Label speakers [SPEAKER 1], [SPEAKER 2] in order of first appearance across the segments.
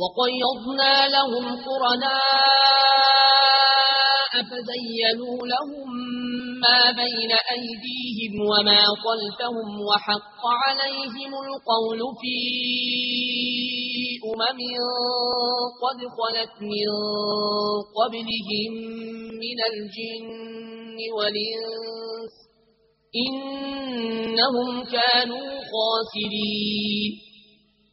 [SPEAKER 1] وقيضنا لهم قرناء فزينوا لهم ما بين أيديهم وما قلتهم وحق عليهم القول في أمم قد خلت من قبلهم من الجن والإنس إنهم كانوا خاسرين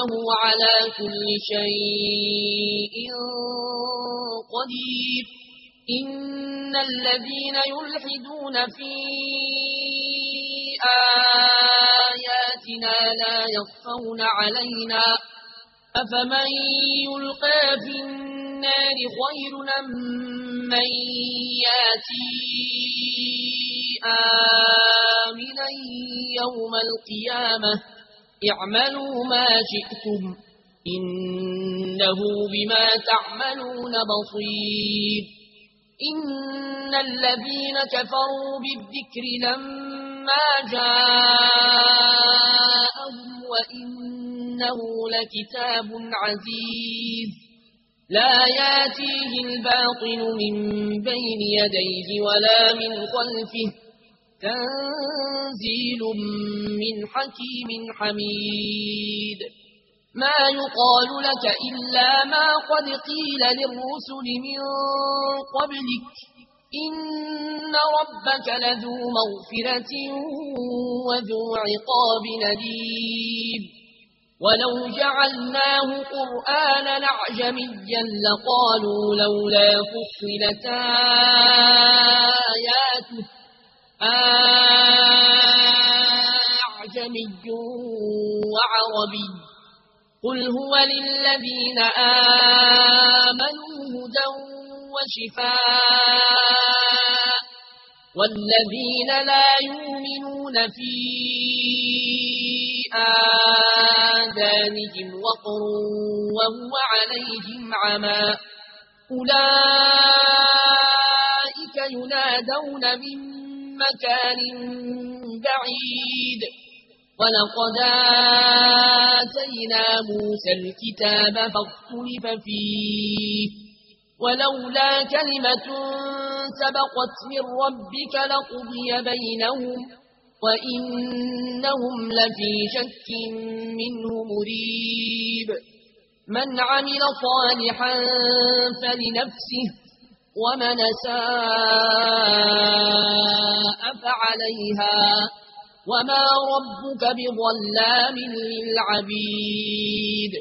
[SPEAKER 1] إنه على كل شيء قدير. إن الذين يلحدون في آياتنا لا يخفون علينا. أفمن يلقى في النار خير من ياتي آمنا يوم القيامة؟ اعملوا ما شئتم إنه بما تعملون بصير. إن الذين كفروا بالذكر لما جاءهم وإنه لكتاب عزيز. لا ياتيه الباطل من بين يديه ولا من خلفه. تنزيل من حكيم حميد. ما يقال لك إلا ما قد قيل للرسل من قبلك. إن ربك لذو مغفرة وذو عقاب نديد ولو جعلناه قرآنا أعجميا لقالوا لولا فصلت آياته أعجمي وعربي قل هو للذين آمنوا هدى وشفاء والذين لا يؤمنون في آذانهم وقر وهو عليهم عما أولئك ينادون من مكان بعيد. ولقد آتينا موسى الكتاب فاختلف فيه. ولولا كلمة سبقت من ربك لقضي بينهم وَإِنَّهُمْ لَفِي شَكٍّ مِّنْهُ مُرِيبٍ. مَنْ عَمِلَ صَالِحًا فَلِنَفْسِهِ ومن ساء فعليها وما ربك بظلام للعبيد